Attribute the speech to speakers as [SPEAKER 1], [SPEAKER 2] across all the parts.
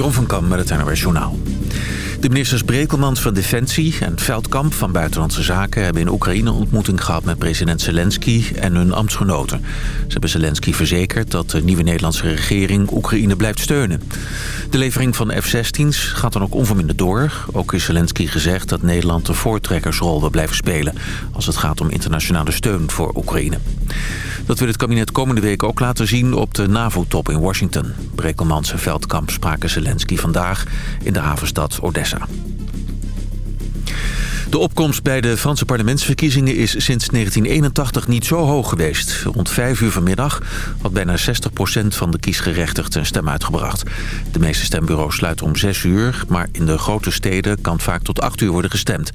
[SPEAKER 1] Jeroen van Kam met het NOS Journaal. De ministers Brekelmans van Defensie en Veldkamp van Buitenlandse Zaken... hebben in Oekraïne ontmoeting gehad met president Zelensky en hun ambtsgenoten. Ze hebben Zelensky verzekerd dat de nieuwe Nederlandse regering Oekraïne blijft steunen. De levering van F-16's gaat dan ook onverminderd door. Ook is Zelensky gezegd dat Nederland de voortrekkersrol wil blijven spelen... als het gaat om internationale steun voor Oekraïne. Dat wil het kabinet komende week ook laten zien op de NAVO-top in Washington. Brekelmans en Veldkamp spraken Zelensky vandaag in de havenstad Odessa. De opkomst bij de Franse parlementsverkiezingen is sinds 1981 niet zo hoog geweest. Rond 5 uur vanmiddag had bijna 60% van de kiesgerechtigden een stem uitgebracht. De meeste stembureaus sluiten om 6 uur, maar in de grote steden kan vaak tot 8 uur worden gestemd.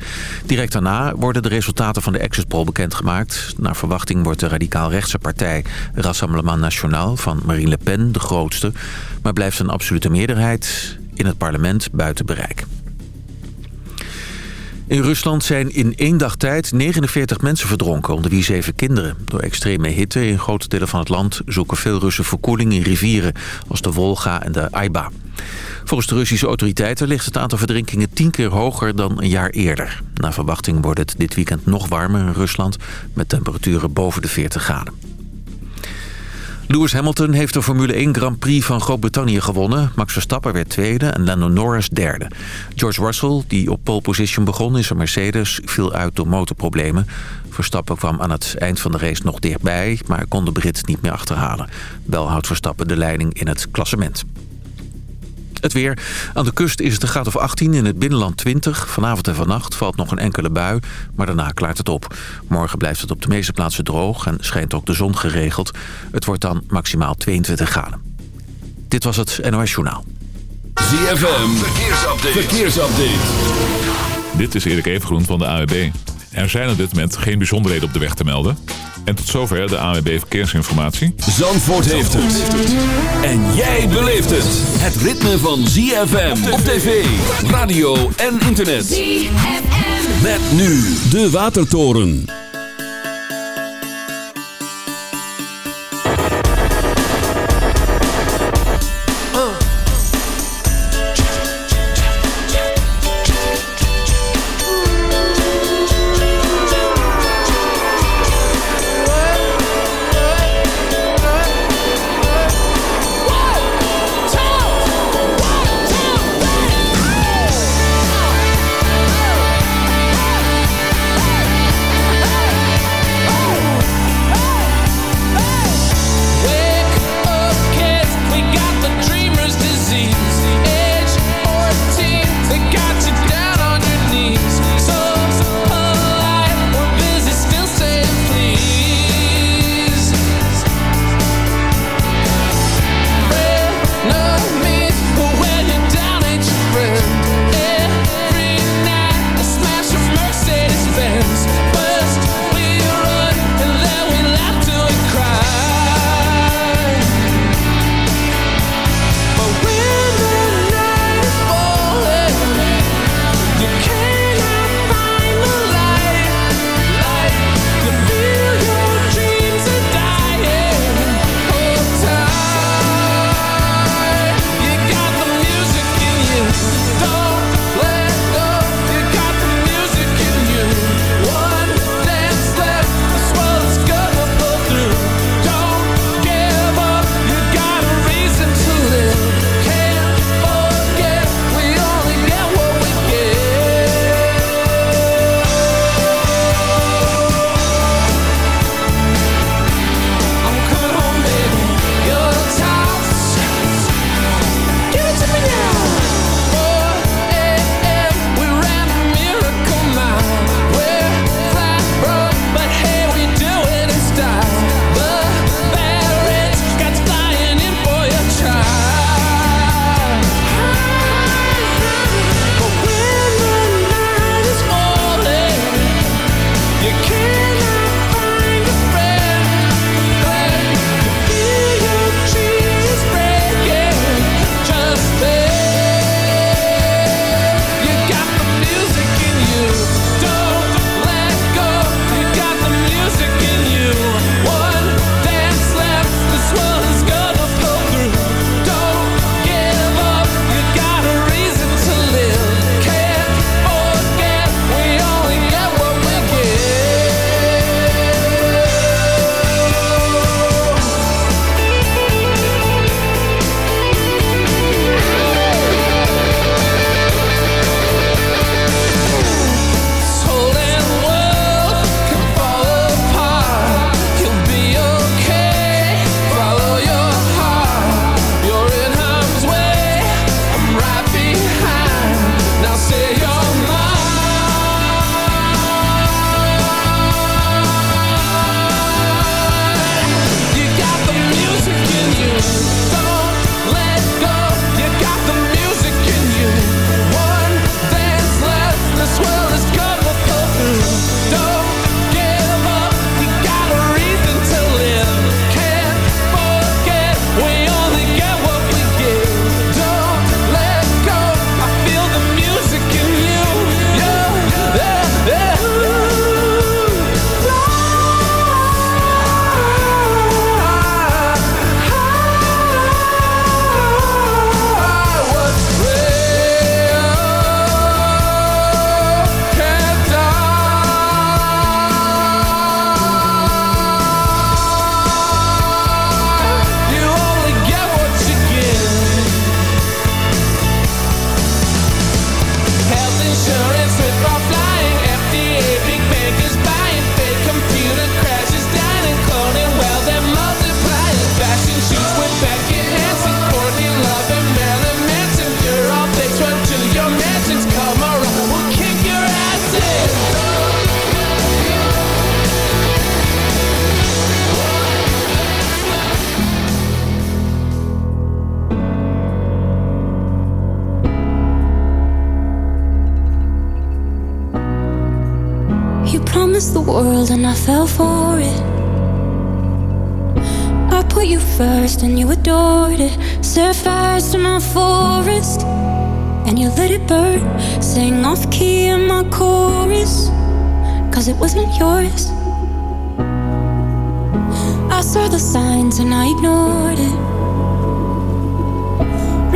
[SPEAKER 1] Direct daarna worden de resultaten van de exit poll bekendgemaakt. Naar verwachting wordt de radicaal-rechtse partij Rassemblement National van Marine Le Pen de grootste, maar blijft een absolute meerderheid in het parlement buiten bereik. In Rusland zijn in één dag tijd 49 mensen verdronken, onder wie zeven kinderen. Door extreme hitte in grote delen van het land zoeken veel Russen verkoeling in rivieren als de Volga en de Aiba. Volgens de Russische autoriteiten ligt het aantal verdrinkingen tien keer hoger dan een jaar eerder. Na verwachting wordt het dit weekend nog warmer in Rusland met temperaturen boven de 40 graden. Lewis Hamilton heeft de Formule 1 Grand Prix van Groot-Brittannië gewonnen. Max Verstappen werd tweede en Lando Norris derde. George Russell, die op pole position begon in zijn Mercedes, viel uit door motorproblemen. Verstappen kwam aan het eind van de race nog dichtbij, maar kon de Brit niet meer achterhalen. Wel houdt Verstappen de leiding in het klassement. Het weer. Aan de kust is het een graad of 18, in het binnenland 20. Vanavond en vannacht valt nog een enkele bui, maar daarna klaart het op. Morgen blijft het op de meeste plaatsen droog en schijnt ook de zon geregeld. Het wordt dan maximaal 22 graden. Dit was het NOS Journaal.
[SPEAKER 2] ZFM, verkeersupdate. verkeersupdate.
[SPEAKER 3] Dit is Erik Evengroen van de AWB. Er zijn op dit moment geen bijzonderheden op de weg te melden. En tot zover de AWB Verkeersinformatie.
[SPEAKER 2] Zandvoort heeft het. En jij beleeft het. Het ritme van ZFM op tv, radio en internet. ZFM. Met nu de Watertoren.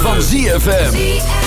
[SPEAKER 2] van ZFM.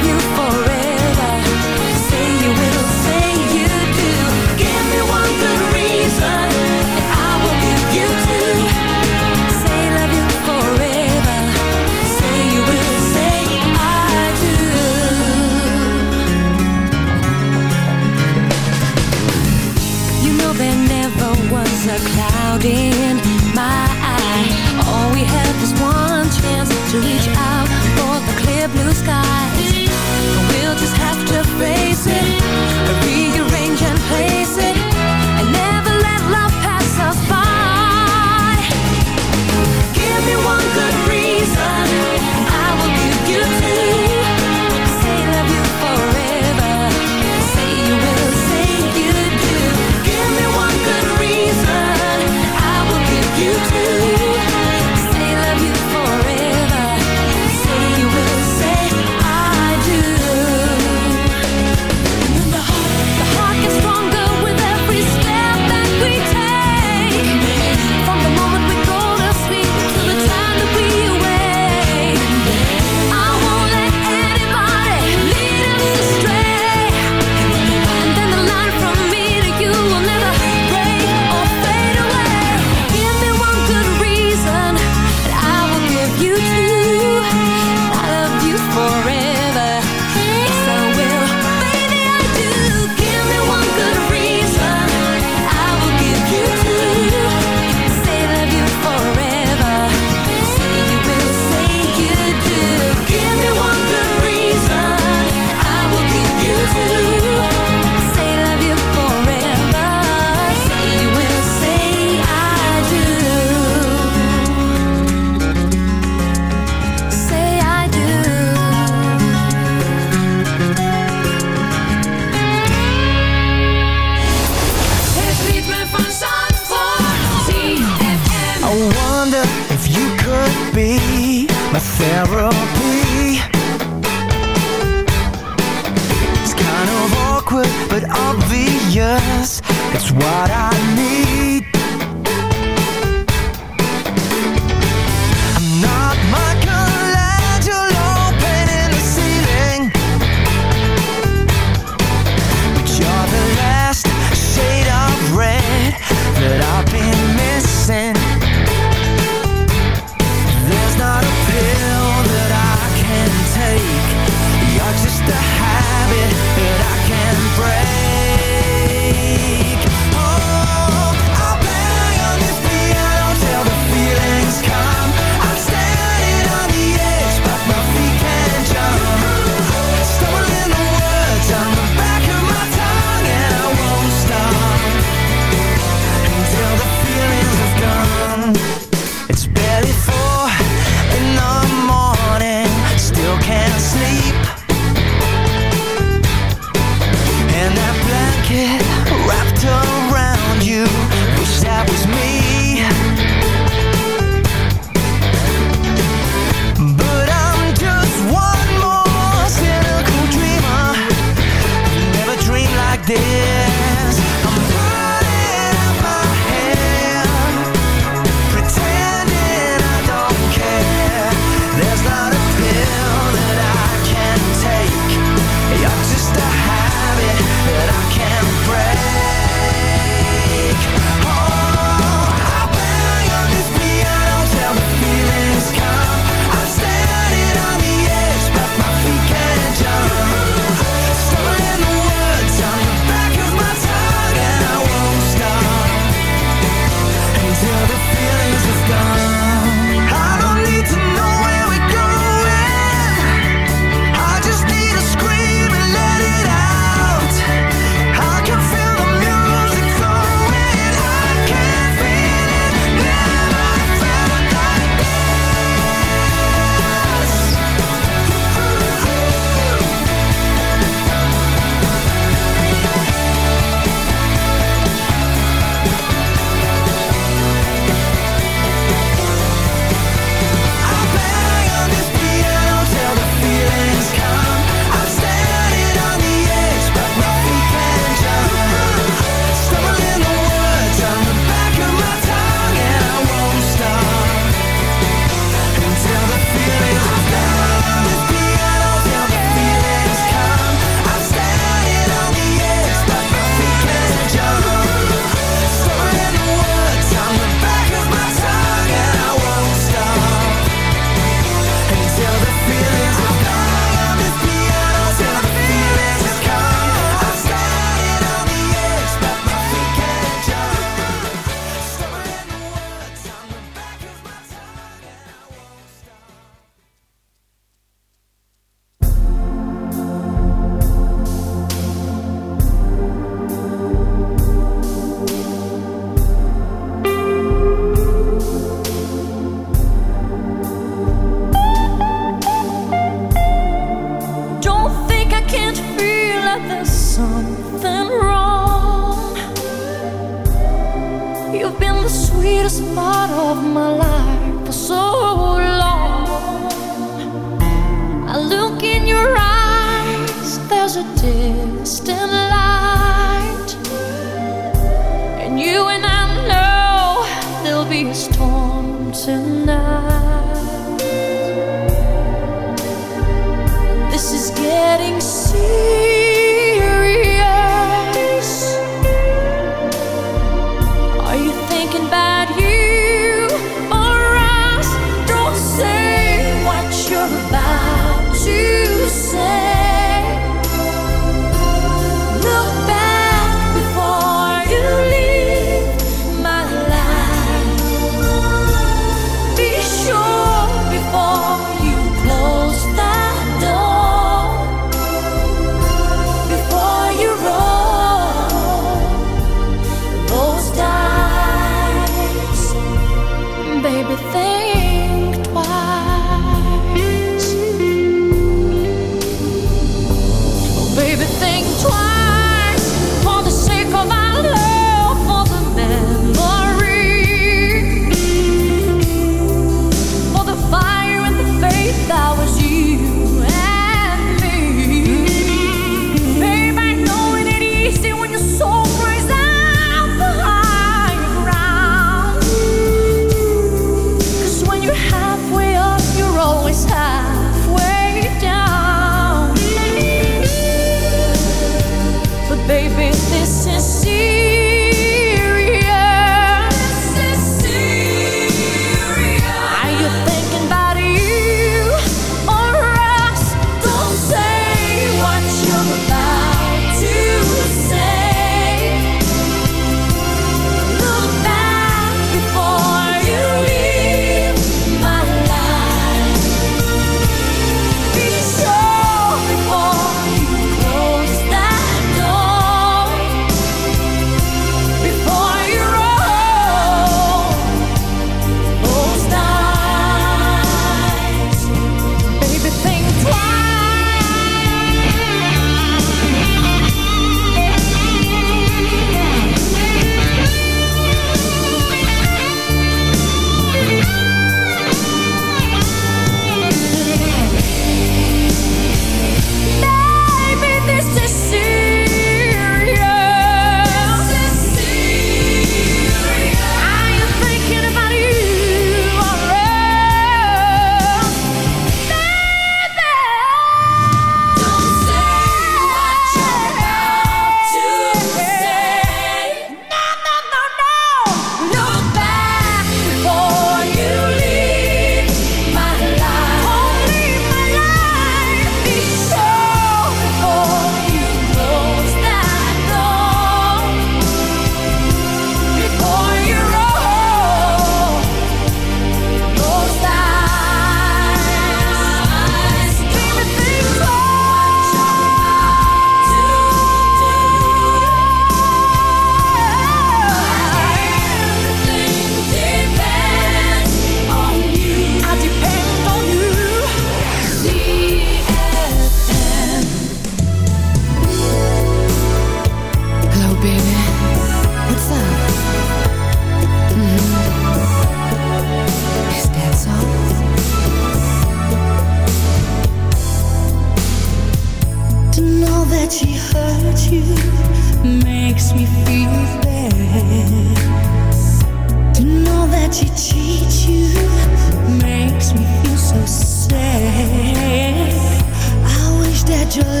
[SPEAKER 4] just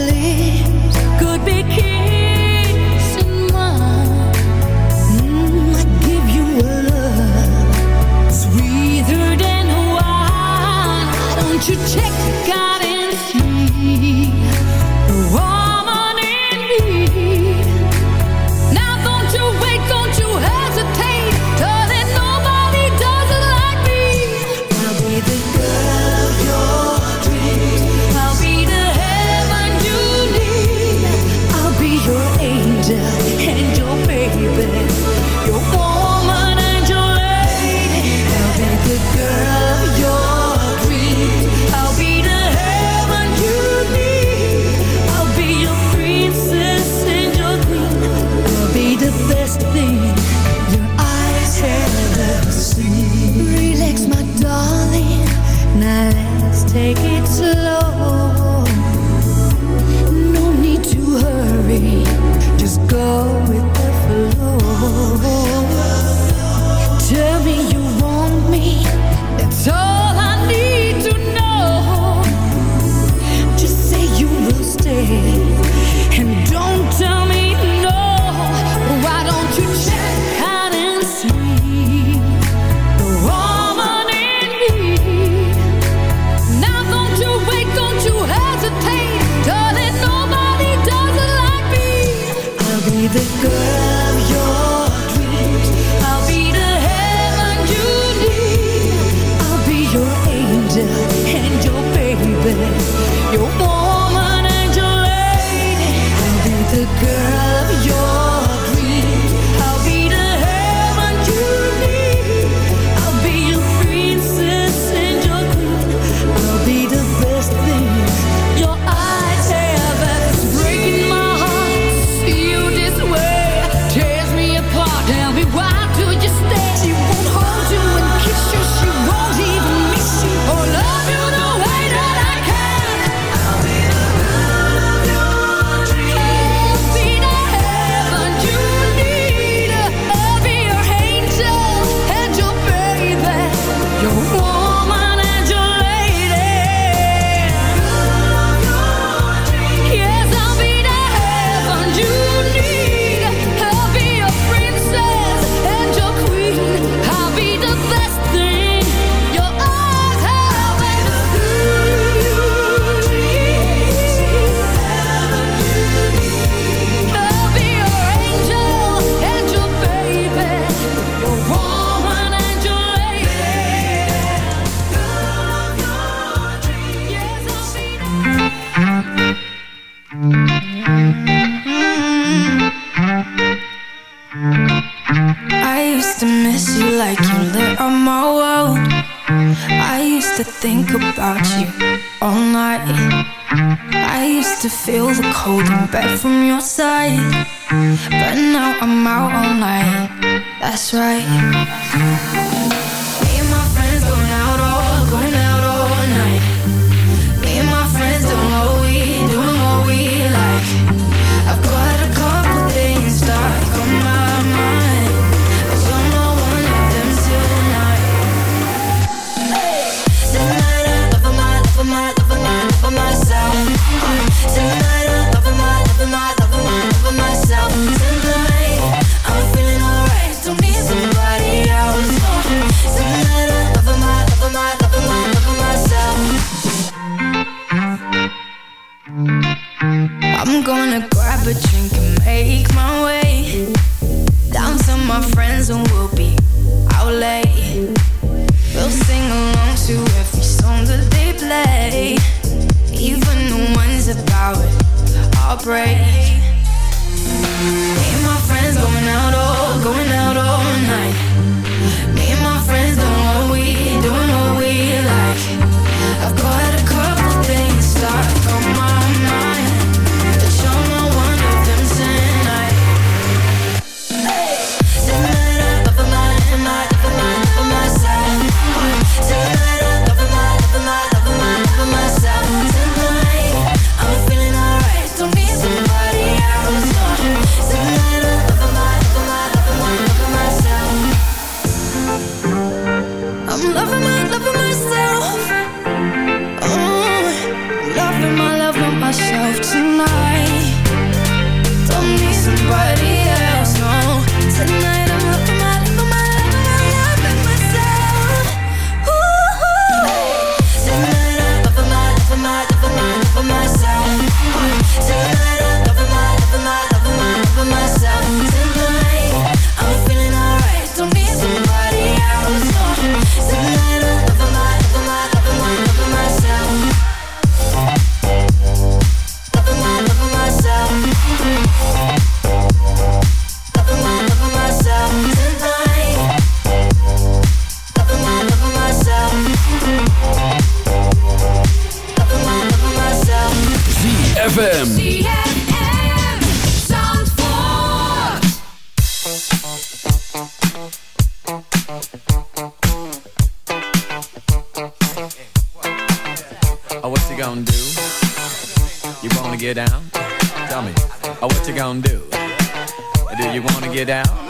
[SPEAKER 5] down.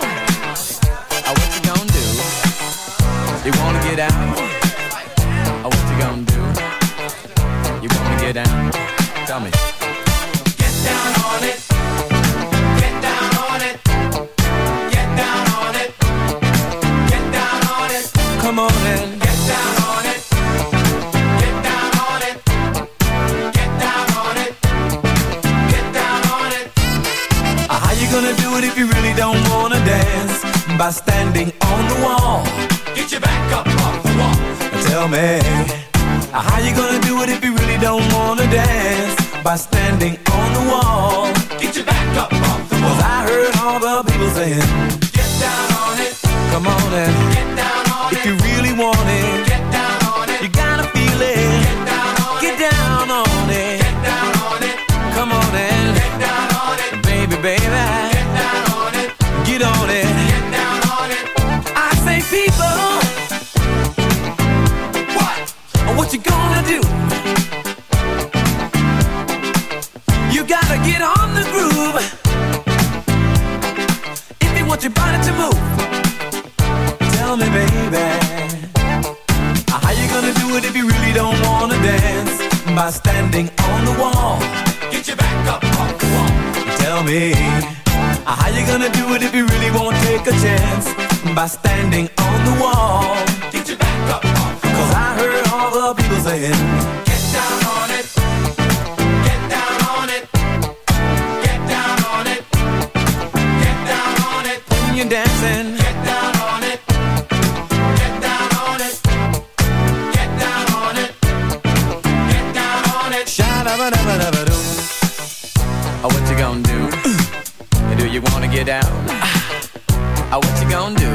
[SPEAKER 5] standing on the
[SPEAKER 6] wall. Get your back up off the wall. Tell me, uh, how you gonna do it if you really won't take a chance? By standing on the wall. Get your back up off the wall. Cause I heard all the people saying, get down on it, get down on it, get down on it, get down on it when you're dancing you wanna get down? Ah, what you gonna do?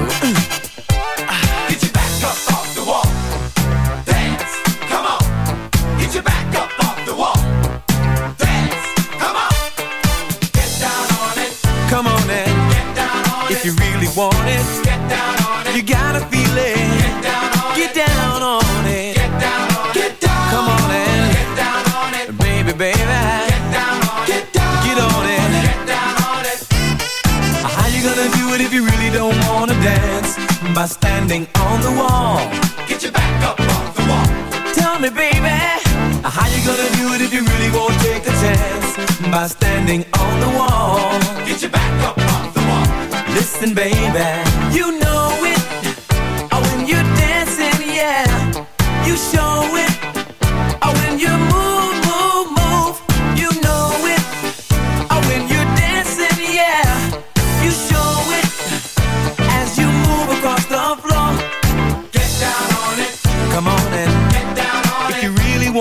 [SPEAKER 4] Get your back up off the wall. Dance, come on. Get your back up off the wall. Dance, come on. Get down on it.
[SPEAKER 6] Come on and
[SPEAKER 4] get down on
[SPEAKER 6] if
[SPEAKER 4] it.
[SPEAKER 6] If you really want it,
[SPEAKER 4] get down on it.
[SPEAKER 6] You gotta feel it
[SPEAKER 4] it
[SPEAKER 6] if you really don't wanna dance? By standing on the wall.
[SPEAKER 4] Get your back up off the wall.
[SPEAKER 6] Tell me, baby, how you gonna do it if you really won't take a chance? By standing on the wall.
[SPEAKER 4] Get your back up off the wall.
[SPEAKER 6] Listen, baby, you know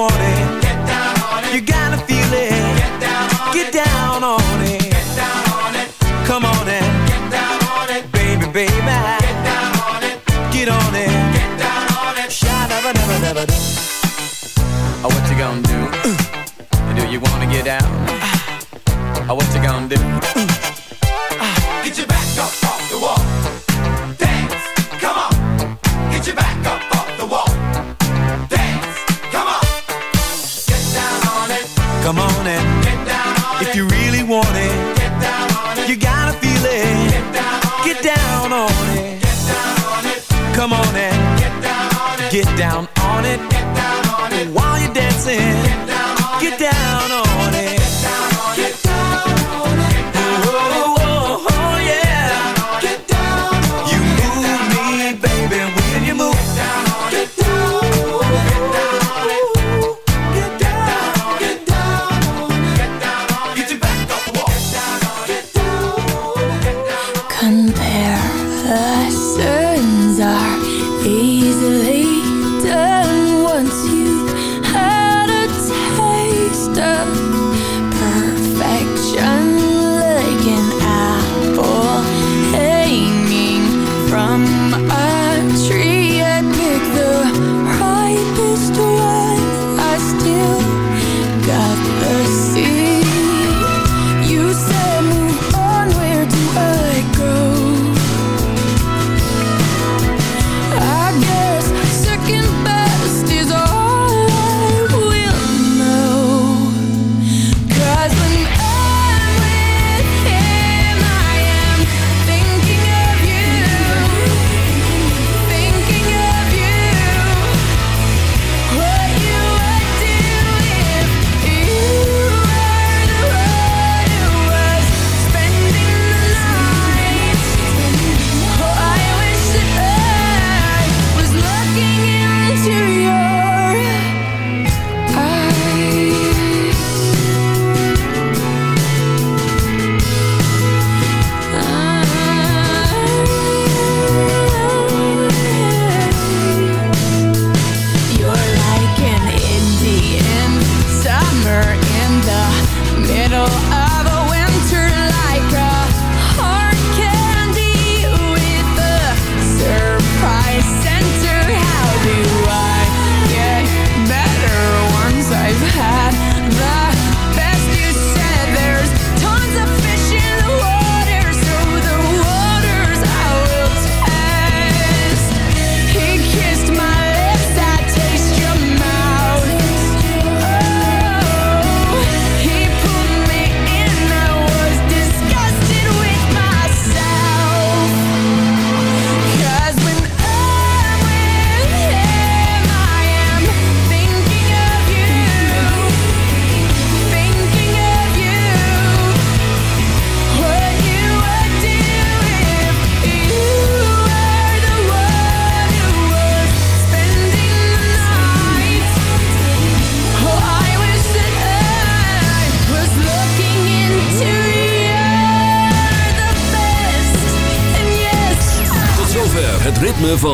[SPEAKER 6] really it,
[SPEAKER 4] Get down on it.
[SPEAKER 6] you gotta feel it.
[SPEAKER 4] Get down on
[SPEAKER 6] Get
[SPEAKER 4] it.
[SPEAKER 6] down on it.
[SPEAKER 4] Get down on it.
[SPEAKER 6] Come on and
[SPEAKER 4] Get down on it.
[SPEAKER 6] baby, baby,
[SPEAKER 4] Get down on it.
[SPEAKER 6] get on it.
[SPEAKER 4] Get down on it.
[SPEAKER 6] Oh, what you gonna do? Uh, do you wanna get down? Oh, what you gonna do?
[SPEAKER 4] Get your back up off the wall. Dance. Come on. Get your back up down